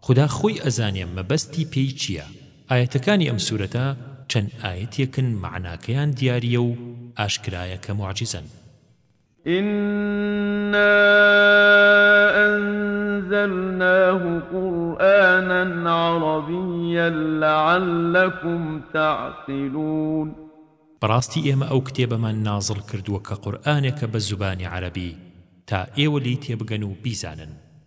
خودا خۆی ئەزانێ مەبەستی پێی چییە ئایەتەکانی ئەم سورەتە چەند ئایەتێکن مەعناکەیان دیاریە و ئاشکرایە کە موعجیزەن. إنا أنزلناه قرآنا عربيا لعلكم تعقلون بەڕاستی ئێمە ئەو کتێبەمان نازڵ کردووە کە قورئانێکە بە زوبانی عەرەبی تا ئێوە لێی تێبگەن و بیزانن.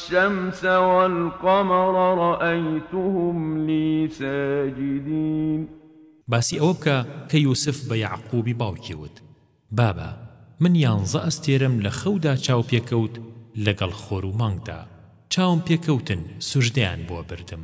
الشمس والقمر رأیتهم لی ساجدین باسی ئەوە بکە کە یوسف بە یەعقوبی باوکی وت، بابە من یانزە ئەستێرەم لە خەودا چاو پێکەوت لەگەڵ خۆر و مانگدا چاوم پێکەوتن سوژدەیان بۆ بردم.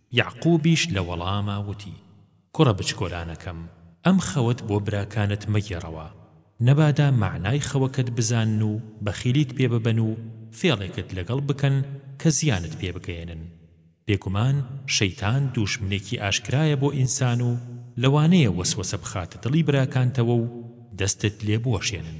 یەعقووبیش لە وەڵاما وتی، کوڕە بچکۆلانەکەم، ئەم خەوەت بۆ براکانت مەگێڕەوە، نەبادا مەعنای خەوەکەت بزانن و بەخیلیت پێ ببەن و فێڵێکت لەگەڵ بکەن کە زیانت پێ بگەیەنن. بێگومان شەیتان دووژمنێکی ئاشکرایە بۆ ئینسان و لەوانەیە وەسوەسە بخاتە دڵی براکانتەوە و دەستت لێ بوەشێنن.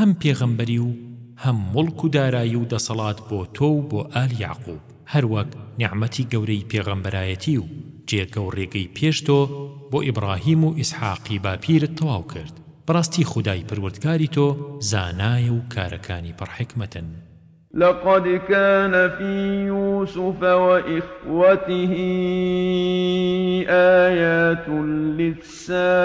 هەم پێغەمبەری و هەم موڵک و دارایی و دەسەڵات بۆ تۆ و بۆ ئال یەعقوب، هەروەک نیعمەتی گەورەی پێغەمبەرایەتی و جێگە و ڕێگەی پێش تۆ بۆ ئیبڕاهیم و ئیسحاقی باپیرت تەواو کرد، بەڕاستی خودای پەروەردگاری تۆ زانایە و کارەکانی پڕ حیکمەتن. لقد كان في يوسف وإخوته آيات للسائلين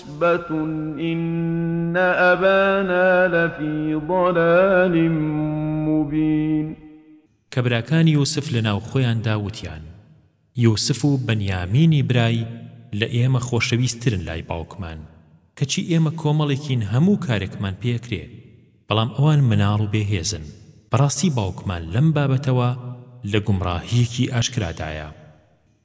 عُصْبَةٌ إِنَّ أَبَانَا لَفِي ضَلَالٍ مُّبِینٍ. کە براکانی یوسف لە ناو خۆیاندا وتیان. یوسف و بنیامینی برای لە ئێمە خۆشەویست ترن لای باوکمان، کەچی ئێمە کۆمەڵێکین هەموو کارێکمان پێ ئەکرێ، بەڵام ئەوان مناڵ و بێ هێزن، بەڕاستی باوکمان لەم بابەتەوە لە گومڕاهییەکی ئاشکرادایە.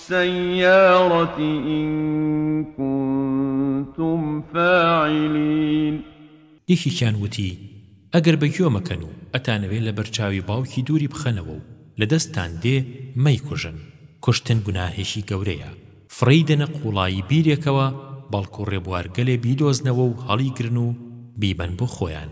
السیارە ان کنتم فاعلین. یەکێکیان وتی، ئەگەر بە گوێ مەکەن و ئەتانەوێ لە بەرچاوی باوکی دووری بخەنەوە و لە دەستتان دێ مەیکوژن، کوشتن گوناهێکی گەورەیە، فڕێی دەنە قوڵایی بیرێکەوە، بەڵکو ڕێبوارگەلێ بیدۆزنەوە و هەڵیگرن و بیبەن بۆ خۆیان.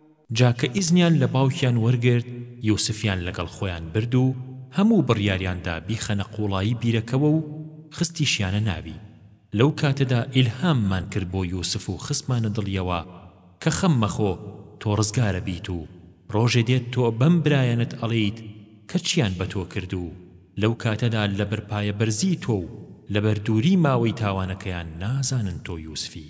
جا کە ئیزنیان لە باوکیان وەرگرت یوسفیان لەگەڵ خۆیان برد و هەموو بڕیاریان دا بیخەنە قوڵایی بیرەکەوە و خستیشیانە ناوی لەو کاتەدا ئیلهاممان کرد بۆ یوسف و خستمانە دڵیەوە کە خەم مەخۆ تۆ ڕزگارە بیت و ڕۆژێ دێت تۆ بەم برایانەت ئەڵێیت کە چیان بە تۆ کرد و لەو کاتەدا لەبەر پایە بەرزی تۆ و لەبەر دووری ماوەی تاوانەکەیان نازانن تۆ یوسفی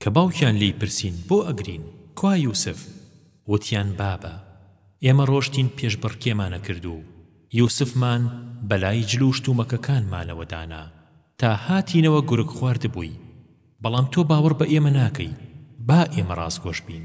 کە باوکیان لێی پرسین بۆ ئەگرین کوا یوسف؟ وتیان بابە ئێمە ڕۆشتین پێش بڕکێمانە کرد و یوسفمان بەلای جل و شتومەکەکانمانەوە دانا تا هاتینەوە گورگ خواردبووی بەڵام تۆ باوەڕ بە ئێمە ناکەی با ئێمە ڕاستگۆش بین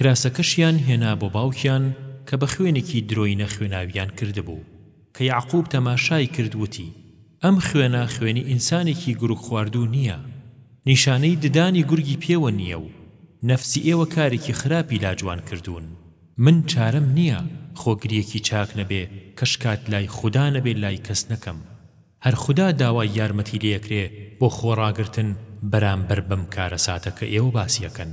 کراسەکەشیان هێنا بۆ باوکیان کە بە خوێنێکی درۆینە خوێناویان کردبوو. کە یەعقووب تەماشای کرد وتی، ئەم خوێنە خوێنی ئینسانێکی گورگ خواردوو نییە، نیشانەی ددانی گورگی پێوە نییە و نەفسی ئێوە کارێکی خراپی لاجوان کردوون. من چارەم نییە خۆ گریەکی چاک نەبێ کە شکات لای خودا نەبێ لای کەس نەکەم. هەر خودا داوای یارمەتی لێ ئەکرێ بۆ خۆڕاگرتن بەرامبەر بەم کارەساتە کە ئێوە باسی ئەکەن.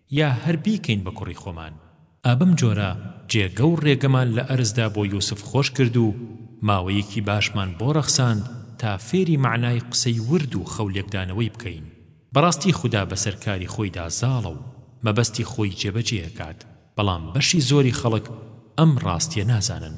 یا هەر بیکەین بە کوڕی خۆمان. ئا بەم جۆرە جێگە و ڕێگەمان لە ئەرزدا بۆ یوسف خۆش کرد و ماوەیەکی باشمان بۆ ڕەخساند تا فێری مەعنای قسەی ورد و خەولێکدانەوەی بکەین. بەڕاستی خودا بەسەر کاری خۆیدا زاڵە و مەبەستی خۆی جێبەجێ ئەکات، بەڵام بەشی زۆری خەڵک ئەم ڕاستیە نازانن.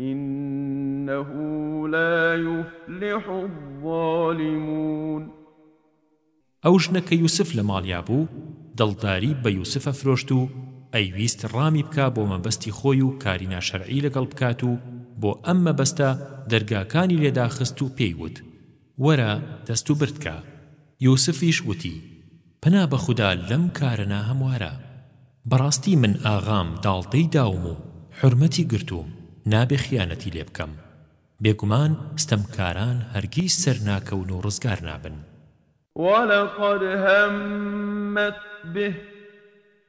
انه لا یفلح الظالمون. ئەو ژنە کە یوسف لە ماڵیا بوو دڵداری بە یوسف ئەفرۆشت و ئەیویست ڕامی بکا بۆ مەبەستی خۆی و کاری ناشەرعی لەگەڵ بکات و بۆ ئەم مەبەستە دەرگاکانی لێ داخست و پێی وت وەرە دەست و برد کە. یوسفیش وتی، پەنا بە خودا لەم کارە ناهەموارە. بەڕاستی من ئاغام داڵدەی داوم و حورمەتی گرتووم، نابێ خیانەتی لێ بکەم. بێگومان ستەمکاران هەرگیز سەر ناکەون و ڕزگار نابن. ولقد همت به.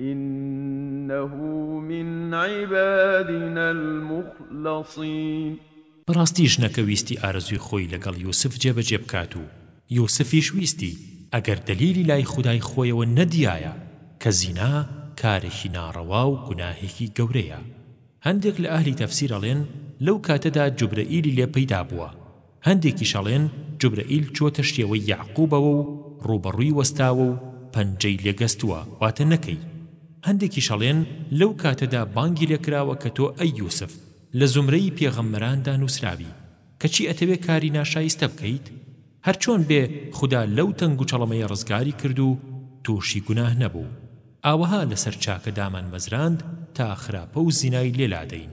انه من عبادنا المخلصین. بەڕاستی ژنەکە ویستی ئارەزووی خۆی لەگەڵ یوسف جێبەجێ بکات و یوسفیش ویستی ئەگەر دەلیلی لای خودای خۆیەوە نەدیایە کە زینا کارێکی ناڕەوا و گوناهێکی گەورەیە هەندێک لە ئەهلی تەفسیر ئەڵێن لەو کاتەدا جوبرەئیلی لێ پەیدا بووە هەندێکیش ئەڵێن جوبرەئیل چۆتە شێوەی یەعقوبەوە و ڕووبەڕووی وەستاوە و پەنجەی لێ گەستووە واتە نەکەی هەندێکیش ئەڵێن لەو کاتەدا بانگی لێ کراوە کە تۆ ئەی یوسف لە زومرەی پێغەمبەراندا نووسراوی کەچی ئەتەوێ کاری ناشایستە بکەیت هەرچۆن بێ خودا لەو تەنگوچەڵەمەیە ڕزگاری کرد و تووشی گوناه نەبوو ئاوەها لەسەر چاکە دامانمەزراند تا خراپە و زینای لێ لادەین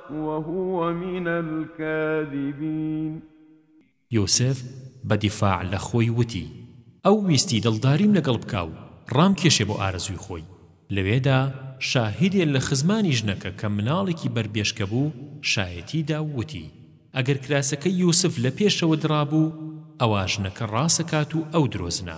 وهو من الکاذبین. یوسف بە دیفاع لە خۆی وتی، ئەو ویستی دڵداریم لەگەڵ بکا و ڕامکێشێ بۆ ئارەزووی خۆی. لەوێدا شاهیدێ لە خزمانی ژنەکە کە مناڵێکی بەر بێشکە بوو شایەتی دا و وتی، ئەگەر کراسەکەی یوسف لە پێشەوە دڕابوو، ئەوا ژنەکە ڕاسەکات و ئەو درۆزنە.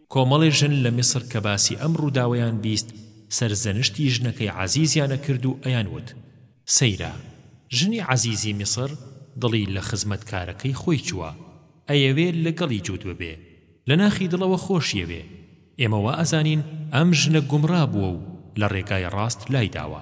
کۆمەڵێ ژن لە میسر کە باسی ئەم ڕووداوەیان بیست سەرزەنشتی ژنەکەی عەزیزیان ئەکرد و ئەیان وت، سەیرە ژنی عەزیزی میسر دڵی لە خزمەتکارەکەی خۆی چووە، ئەیەوێ لە گەڵی جووت ببێ، لە ناخی دڵەوە خۆشیەوێ، ئێمە وا ئەزانین ئەم ژنە گومڕا بووە و لە ڕێگای ڕاست لای داوە.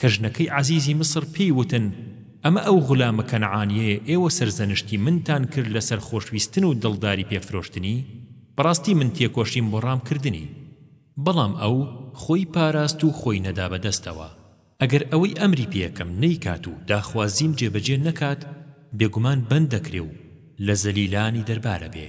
کە ژنەکەی عەزیزی میسر پێی وتن، ئەمە ئەو غولامە کەنعانیەیە ئێوە سەرزەنشتی منتان کرد لەسەر خۆشویستن و دڵداری پێ فرۆشتنی، بەڕاستی من تێکۆشیم بۆ ڕام کردنی. بەڵام ئەو خۆی پاراست و خۆی نەدا بە دەستەوە. ئەگەر ئەوەی ئەمری پێکەم نەیکات و داخوازیم جێبەجێ نەکات، بێگومان بەند دەکرێ و لە زەلیلانی دەربارەبێ.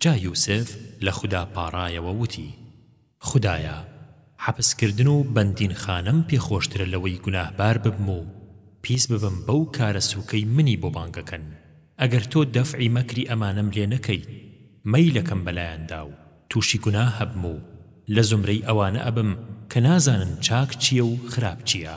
جا یوسف لە خودا پاڕایەوە وتی، خودایە حەپسکردن و بەندینخانەم پێ خۆشترە لەوەی گوناهبار ببم و پیس ببم بەو کارە سووکەی منی بۆ بانگەکەن، ئەگەر تۆ دەفعی مەکری ئەمانەم لێ نەکەیت مەیلەکەم بەلایاندا و تووشی گوناه ئەبم و لە زومرەی ئەوانە ئەبم کە نازانن چاک چییە و خراپ چییە.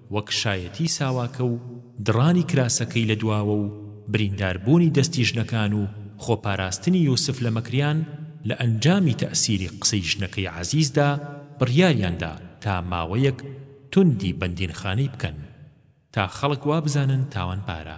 وەک شایەتی ساواکە و دڕانی کراسەکەی لە دواوە و بریندار بوونی دەستی ژنەکان و خۆ پاراستنی یوسف لە مەکریان لە ئەنجامی تەئسیری قسەی ژنەکەی عەزیزدا بڕیاریان دا تا ماوەیەک توندی بەندینخانەی بکەن تا خەڵک وابزانن تاوانبارە.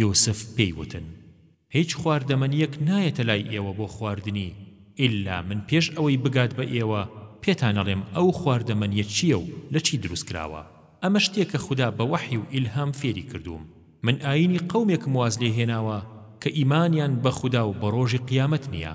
یوسف پێی وتن، هیچ خواردەمەنییەک نایەتە لای ئێوە بۆ خواردنی ئیللا من پێش ئەوەی بگات بە ئێوە پێتان ئەڵێم ئەو خواردەمەنییە چییە و لە چی دروست کراوە، ئەمە شتێکە خودا بە وەحی و ئیلهام فێری کردووم، من ئایینی قەومێکم واز لێ هێناوە کە ئیمانیان بە خودا و بە ڕۆژی قیامەت نییە.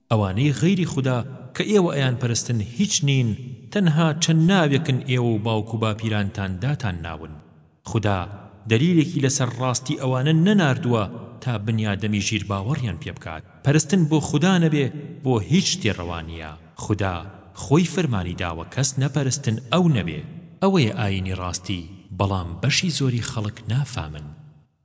ئەوانەی غەیری خودا کە ئێوە ئەیانپەرستن هیچ نین تەنها چەند ناوێکن ئێوە و باوک و باپیرانتان داتان ناون، خودا دەلیلێکی لەسەر ڕاستی ئەوانە نەناردووە تا بنیادەمی ژیر باوەڕیان پێ بکات پەرستن بۆ خودا نەبێ بۆ هیچ شتێ ڕەوا نیە، خودا خۆی فەرمانی داوە کەس نەپەرستن ئەو نەبێ، ئەوەیە ئاینی ڕاستی بەڵام بەشی زۆری خەڵک نافامن.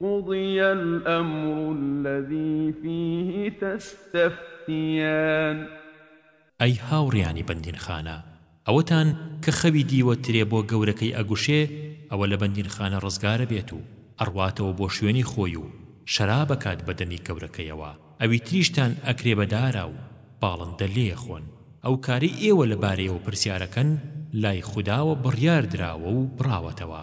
قضی الامر الذی فیه تستفتیان. ئەی هاوڕێیانی بەندینخانە ئەوەتان کە خەوی دیوە ترێ بۆ گەورەکەی ئەگوشێ ئەوە لە بەندینخانە ڕزگارەبێت و ئەڕواتەوە بۆ شوێنی خۆی و شەرابەکات بە دەمی گەورەکەیەوە ئەوی تریشتان ئەکرێ بە دارا و باڵندە لێیەخۆن ئەو کارەی ئێوە لە بارەیەوە پرسیارەکەن لای خوداوە بڕیار دراوە و بڕاوەتەوە.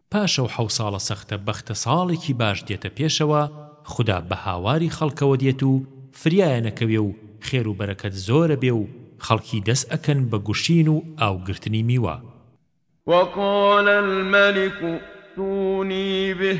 پاش ئەو حەو ساڵە سەختە بەختە ساڵێکی باش دێتە پێشەوە خودا بە هاواری خەڵکەوە دێت و فریایانەکەوێ و خێر و بەرەکەت زۆرەبێ و خەڵکی دەس ئەکەن بە گوشین و ئاو گرتنی میوە. وقال الملک ائتونی به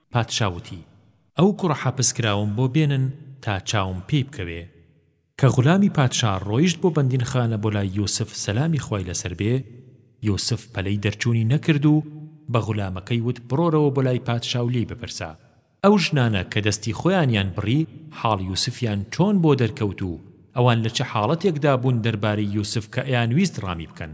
پادشا وتی، ئەو کوڕە حەپسکراوەم بۆ بێنن تا چاوم پێی بکەوێ. کە غولامی پادشا ڕۆیشت بۆ بەندینخانە بۆ لای یوسف سەلامی خوای لەسەر بێ، یوسف پەلەی دەرچوونی نەکرد و بە غولامەکەی وت بڕۆرەوە بۆ لای پادشا و لێی بپرسە، ئەو ژنانە کە دەستی خۆیانیان بڕی حاڵی یوسفیان چۆن بۆ دەرکەوت و ئەوان لە چ حاڵەتێکدا بوون دەربارەی یوسف کە ئەیانویست ڕامی بکەن.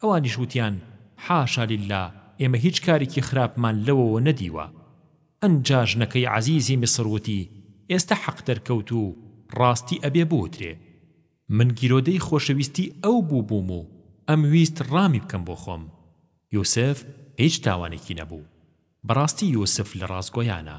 ئەوانیش وتیان، حاشا للە، ئێمە هیچ کارێکی خراپمان لەوەوە نەدیوە. ئەنجا ژنەکەی عەزیزی میسر وتی، ئێستە حەق دەرکەوت و ڕاستی ئەبێ بوترێ. من گیرۆدەی خۆشەویستی ئەو بووبووم و ئەمویست ڕامی بکەم بۆ خۆم. یوسف هیچ تاوانێکی نەبوو. بەڕاستی یوسف لە ڕاستگۆیانە.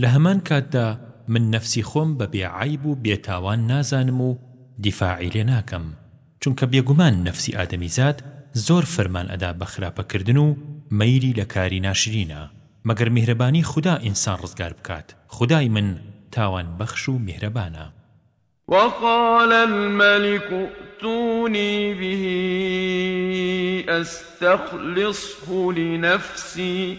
لە هەمان کاتدا من نەفسی خۆم بە بێ عەیب و بێ تاوان نازانم و دیفاعی لێ ناکەم چونکە بێگومان نەفسی ئادەمیزاد زۆر فەرمان ئەدا بە خراپە کردن و مەیلی لە کاری ناشرینە مەگەر میهرەبانی خودا ئینسان ڕزگار بکات خودای من تاوان بەخش و میهرەبانە. وقال الملک ائتونی به استخلصه لنفسی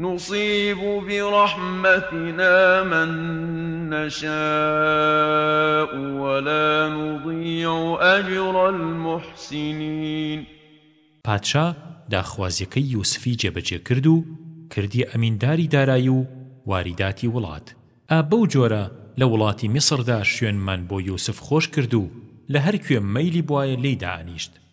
نصیب برحمتنا من نشاء ولا نضیع اجر المحسنین پادشا داخوازیەکەی یوسفی جێبەجێ کرد و کردیە ئەمینداری دارایی و واریداتی وڵات ئا بەو جۆرە لە وڵاتی میسردا شوێنمان بۆ یوسف خۆش کرد و لە هەر کوێ مەیلی بوایە لێی دائەنیشت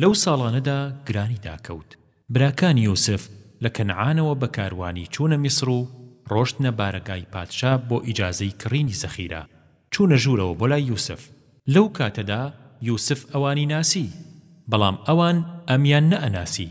لەو ساڵانەدا گرانی داکەوت. براکانی یوسف لە کەنعانەوە بە کاروانی چوونە میسر و ڕۆشتنە بارەگای پادشا بۆ ئیجازەی کڕینی زەخیرە، چوونە ژوورەوە بۆ لای یوسف. لەو کاتەدا یوسف ئەوانی ناسی، بەڵام ئەوان ئەمیان نەئەناسی.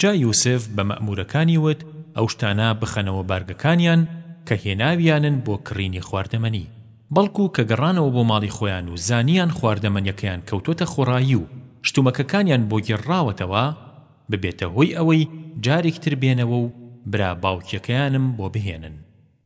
جا یوسف بە مەئموورەکانی وت، ئەو شتانە بخەنەوە بارگەکانیان کە هێناویانن بۆ کڕینی خواردەمەنی. بەڵکو کە گەڕانەوە بۆ ماڵی خۆیان و زانیان خواردەمەنیەکەیان کەوتۆتە خۆڕایی و شتومەکەکانیان بۆ گێڕڕاوەتەوە، ببێتە هۆی ئەوەی جارێکی تر بێنەوە و برا باوکیەکەیانم بۆ بهێنن.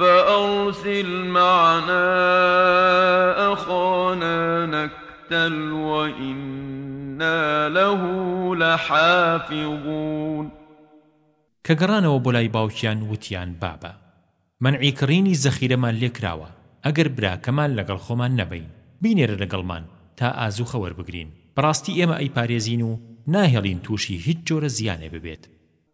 فأرسل معنا أخانا نكتل وإنا له لحافظون کە گەڕانەوە بۆ لای باوکیان وتیان بابە مەنعی کڕینی زەخیرەمان لێ کراوە ئەگەر براکەمان لەگەڵ خۆمان نەبەین بینێرە لەگەڵمان تا ئازووخە وەربگرین بەڕاستی ئێمە ئەیپارێزین و ناهێڵین تووشی هیچ جۆرە زیانێ ببێت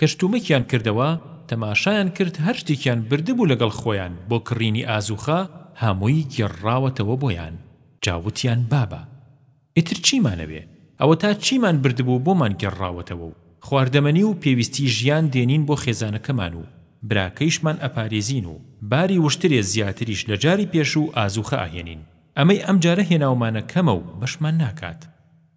کشتومەکیان کردەوە تەماشایان کرد هەر شتێکیان بردبوو لەگەڵ خۆیان بۆ کڕینی ئازوخە هەمووی گێڕڕاوەتەوە بۆیان جا وتیان بابە ئیتر چیمانەوێ ئەوەتا چیمان بردبوو بۆمان گێڕڕاوەتەوە و خواردەمەنی و پێویستی ژیان دێنین بۆ خێزانەکەمان و براکەیشمان ئەپارێزین و باری وشترێ زیاتریش لە جاری پێشوو ئازوخە ئەهێنین ئەمەی ئەمجارە هێناومانە کەمە و بەشمان ناکات.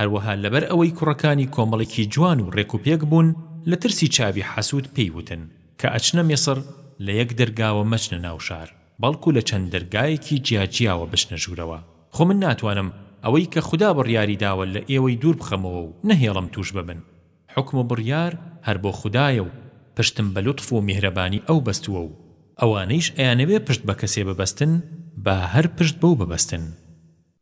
هەروەها لەبەر ئەوەی کوڕەکانی کۆمەڵێکی جوان و ڕێک و پێک بوون لە ترسی چاوی حەسوود پێی وتن کە ئەچنە میسر لە یەک دەرگاوە مەچنە ناو شار بەڵکو لە چەند دەرگایەکی جیا جیاوە بچنە ژوورەوە خۆ من ناتوانم ئەوەی کە خودا بڕیاری داوە لە ئێوەی دوور بخەمەوە و نەهێڵم تووش ببن حوکم و بڕیار هەر بۆ خودایە و پشتم بە لوتف و میهرەبانی ئەو بەستووە و ئەوانەیش ئەیانەوێ پشت بە کەسێ ببەستن با هەر پشت بەو ببەستن.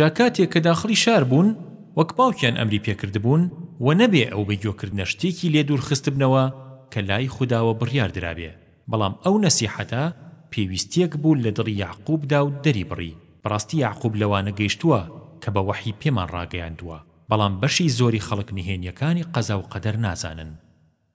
جا کاتێک کە داخڵی شار بوون وەک باوکیان ئەمری پێ کردبوون و نەبێ ئەو بە گوێ کردنە شتێکی لێ دوور خستبنەوە کە لای خوداوە بڕیار درابێ بەڵام ئەو نەسیحەتە پێویستیەک بوو لە دڵی یەعقوب دا و دەری بڕی بەڕاستی یەعقوب لەوانە گەیشتووە کە بە وەحی پێمان ڕاگەیاندووە بەڵام بەشی زۆری خەڵک نهێنیەکانی قەزا و قەدەر نازانن.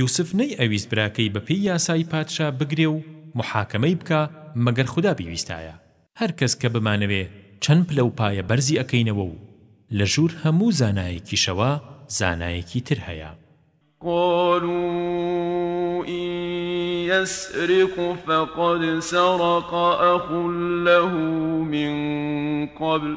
یوسف نەی ئەویست براکەی بە پێی یاسای پادشا بگرێ و محاکەمەی بکا مەگەر خودا بیویستایە هەر کەس کە بمانەوێ چەند پلە و پایە بەرزی ئەکەینەوە و لە ژوور هەموو زانایەکیشەوە زانایەکی تر هەیە. قالوا إن يسرق فقد سرق أخ له من قبل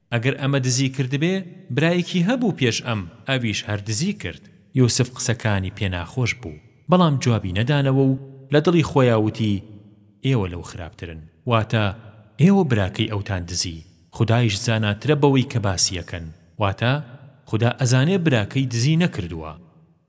ئەگەر ئەمە دزی کردبێ برایەکی هەبوو پێش ئەم ئەویش هەر دزی کرد یوسف قسەکانی پێ ناخۆش بوو بەڵام جوابی نەدانەوە و لە دڵی خۆیا وتی ئێوە لەو خراپترن واتە ئێوە براکەی ئەوتان دزی خودایش زاناترە بەوەی کە باسی ئەکەن واتە خودا ئەزانێ براکەی دزی نەکردووە.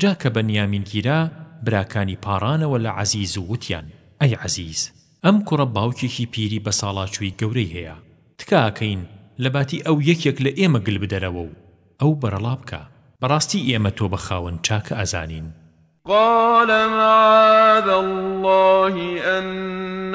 جا کە بەنیامین گیرا، براکانی پاڕانەوە لە عەزیز و وتیان، ئەی عەزیز! ئەم کوڕە باوکێکی پیری بەساڵاچووی گەورەی هەیە، تکاکەین لەباتی ئەو یەکێک لە ئێمە گل بدەرەوە و ئەو بەرەڵا بکە، بەڕاستی ئێمە تۆ بە خاوەن چاکە ئەزانین. قال معاذ اللە ان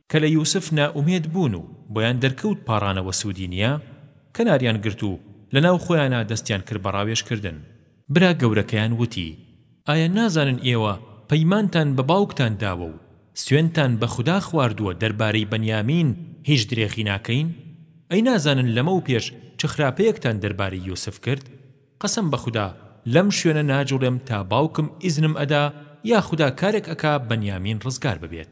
کە لە یوسف نائومێد بوون و بۆیان دەرکەوت پاڕانەوە سوودی نییە، کەناریان گرت و لەناو خۆیانا دەستیان کرد بە ڕاوێژ کردن. برا گەورەکەیان وتی، ئایا نازانن ئێوە پەیمانتان بە باوکتان داوە و سوێندتان بە خودا خواردووە دەربارەی بەنیامین هیچ درێغی ناکەین؟ ئەی نازانن لەمەو پێش چ خراپەیەکتان دەربارەی یوسف کرد؟ قەسەم بە خودا لەم شوێنە ناجوڵێم تا باوکم ئیزنم ئەدا یاخودا کارێک ئەکا بەنیامین ڕزگار ببێت.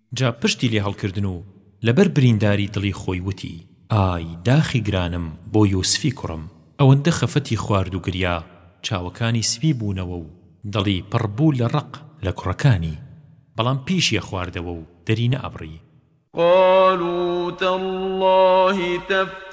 جا پشتی لێ هەڵکردن و لەبەر برینداری دڵی خۆی وتی، ئای داخی گرانم بۆ یوسفی کوڕم، ئەوەندە خەفەتی خوارد و گریا، چاوەکانی سپی بوونەوە و دڵی پڕ بوو لە ڕق لە کوڕەکانی، بەڵام پیشیە خواردەوە و دەری نەئەبڕی. قالوا تالله تفتأ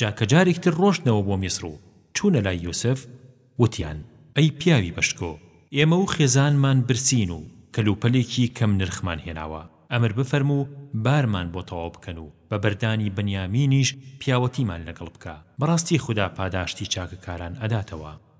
جا کە جارێکی تر ڕۆشتنەوە بۆ میسڕ و چوونە لای یوسف، وتیان، ئەی پیاوی بەشکۆ، ئێمە و خێزانمان برسین و کەلوپەلێکی کەم نرخمان هێناوە، ئەمر بفەرموو بارمان بۆ تەواو بکەن و بە بەردانی بنیامینیش پیاوەتیمان لەگەڵ بکە، بەڕاستی خودا پاداشتی چاکەکاران ئەداتەوە.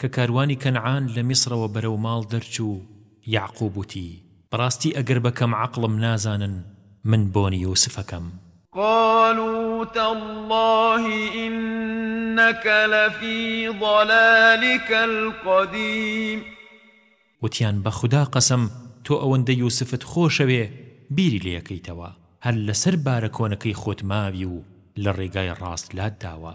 کە کاروانی کەنعان لە میسرەوە بەرەو ماڵ دەرچوو، یەعقوب وتی، بەڕاستی ئەگەر بە کەم عەقڵم نازانن من بۆنی یوسفەکەم. قالوا تاللە انک لفی ضلالک القدیم. وتیان بە خودا قەسەم تۆ ئەوەندە یوسفت خۆشەوێ بیری لێکەیتەوە هەر لەسەر بارە کۆنەکەی خۆت ماوی و لە ڕێگای ڕاست لات داوە.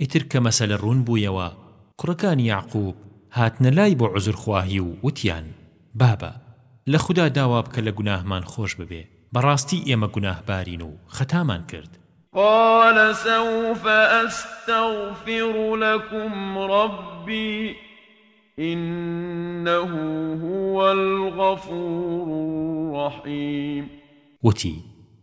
ئیتر کە مەسەلە ڕوون بوویەوە، کوڕەکانی یەعقووب هاتنە لای بۆ عوزرخواهی و وتیان، بابە! لە خودا داوا بکە لە گوناهمان خۆش ببێ، بەڕاستی ئێمە گوناهبارین و خەتامان کرد. قال سوف استغفر لکم ربی انه هو الغفور الرحیم وتی،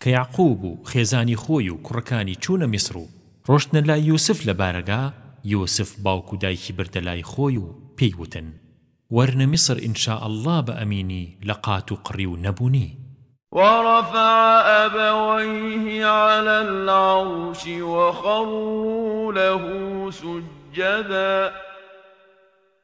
کە یەعقوب و خێزانی خۆی و کوڕەکانی چوونە میسر و ڕۆشتنە لای یوسف لە بارەگا، یوسف باوک و دایکی بردە لای خۆی و پێی وتن، وەرنە میسر ان شاء اللە بە ئەمینی لە قات و قڕی و نەبوونی. ورفع أبويه علی العرش وخروا له سجدا.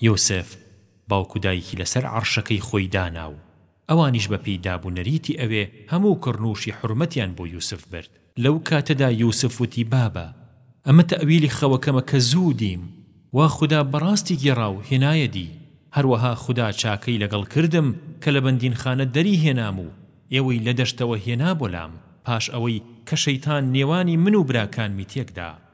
یوسف باوک و دایکی لەسەر عەڕشەکەی خۆی دانا و ئەوانیش بە پێی داب و نەریتی ئەوێ هەموو کڕنووشی حورمەتیان بۆ یوسف برد. لەو کاتەدا یوسف وتی بابە ئەمە تەئویلی خەوەکەمە کە زوو دیم و خودا بەڕاستی گێڕا و هێنایە دی، هەروەها خودا چاکەی لەگەڵ کردم کە لە بەندینخانە دەری هێنام و ئێوەی لە دەشتەوە هێنا بۆ لام پاش ئەوەی کە شەیتان نێوانی من و براکانمی تێک دا.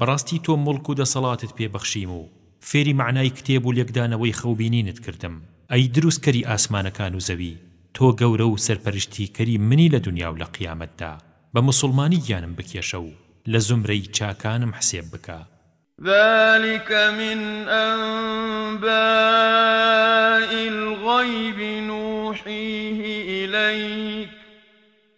بەڕاستی تۆ موڵک و دەسەڵاتت پێ بەخشیم و فێری مەعنای کتێب و لێکدانەوەی خەوبینینت کردم، ئەی دروستکەری ئاسمانەکان و زەوی، تۆ گەورە و سەرپەرشتیکەری منی لە دونیا و لە قیامەتدا، بە موسوڵمانی گیانم بکێشە و لە زومرەی چاکانم حسێب بکە. ذلک من انباء الغیب نوحیه الیک.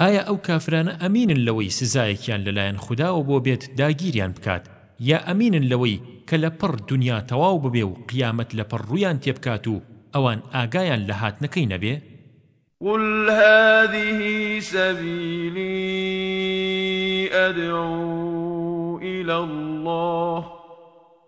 ئایا ئەو کافرانە ئەمینن لەوەی سزایەکیان لەلایەن خوداوە بۆ بێت داگیریان بکات یا ئەمینن لەوەی کە لەپڕ دونیا تەواو ببێ و قیامەت لەپڕ ڕوویان تێ بکات و ئەوان ئاگایان لە هاتنەکەی نەبێ؟ قل هذه سبيلي أدعو إلى الله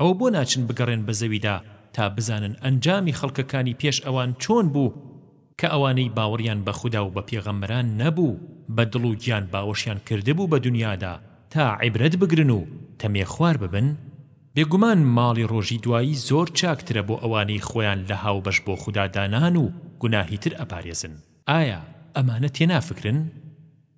ئەوە بۆ ناچن بگەڕێن بە زەویدا تا بزانن ئەنجامی خەڵکەکانی پێش ئەوان چۆن بوو کە ئەوانەی باوەڕیان بە خودا و بە پێغەمبەران نەبوو بە دڵ و گیان باوەشیان کردبوو بە دونیادا تا عیبرەت بگرن و تەمێ خوار ببن؟ بێگومان ماڵی ڕۆژی دوایی زۆر چاکترە بۆ ئەوانەی خۆیان لە هاوبەش بۆ خودا دانان و گوناهی تر ئەپارێزن. ئایا ئەمانە تێنافکرن؟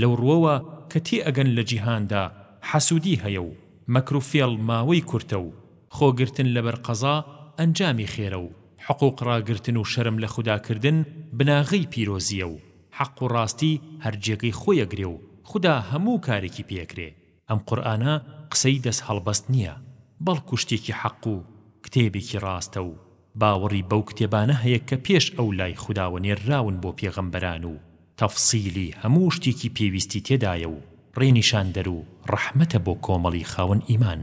لەو ڕووەوە کە تێئەگەن لە جیهاندا حەسوودی هەیە و مەکر و فێڵ ماوەی کورتە و خۆگرتن لەبەر قەزا ئەنجامی خێرە و حقووق ڕاگرتن و شەرم لە خودا کردن بناغەی پیرۆزییە و حەق و ڕاستی هەر جێگەی خۆی ئەگرێ و خودا هەموو کارێکی پێ ئەکرێ. ئەم قورئانە قسەی دەست هەڵبەست نیە بەڵکو شتێکی حەق و کتێبێکی ڕاستە و باوەڕی بەو کتێبانە هەیە کە پێش ئەو لای خوداوە نێرراون بۆ پێغەمبەران و تەفسیلی هەموو شتێکی پێویستی تێدایە و ڕێنیشاندەر و ڕەحمەتە بۆ کۆمەڵی خاوەن ئیمان.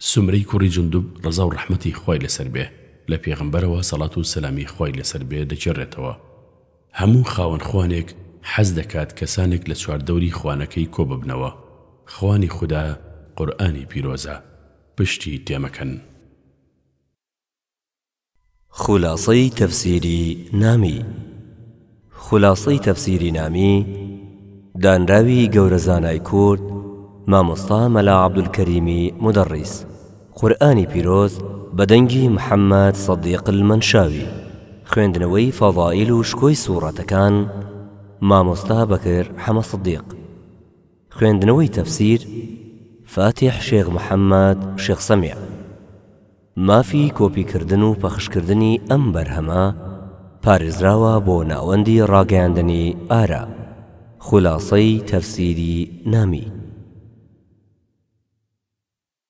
سومرەی کوڕی جوندوب ڕەزاو ڕەحمەتی خوای لەسەر بێ لە پێغەمبەرەوە سەڵات و سەلامی خوای لەسەر بێ دەگێڕێتەوە، هەموو خاوەن خوانێک حەز دەکات کەسانێک لە چواردەوری خوانەکەی کۆببنەوە، خوانی خودا قورئانی پیرۆزە، پشتی تێمەکەن. خولاسەی تەفسیری نامی خولاسەی تەفسیری نامی دانراوی گەورە زانای کورد مامۆستا مەلا عەبدولکەریمی مودەڕیس قورئانی پیرۆز بە دەنگی محەممەد سەدیق المەنشاوی خوێندنەوەی فەزائیل و شکۆی سووڕەتەکان مامۆستا بەکر حەمە سدیق خوێندنەوەی تەفسیر فاتیح شێخ محەممەد شێخ سەمیع. مافی کۆپی کردن و پەخشکردنی ئەم بەرهەمە پارێزراوە بۆ ناوەندی ڕاگەیاندنی ئارا خولاسەی تەفسیری نامی.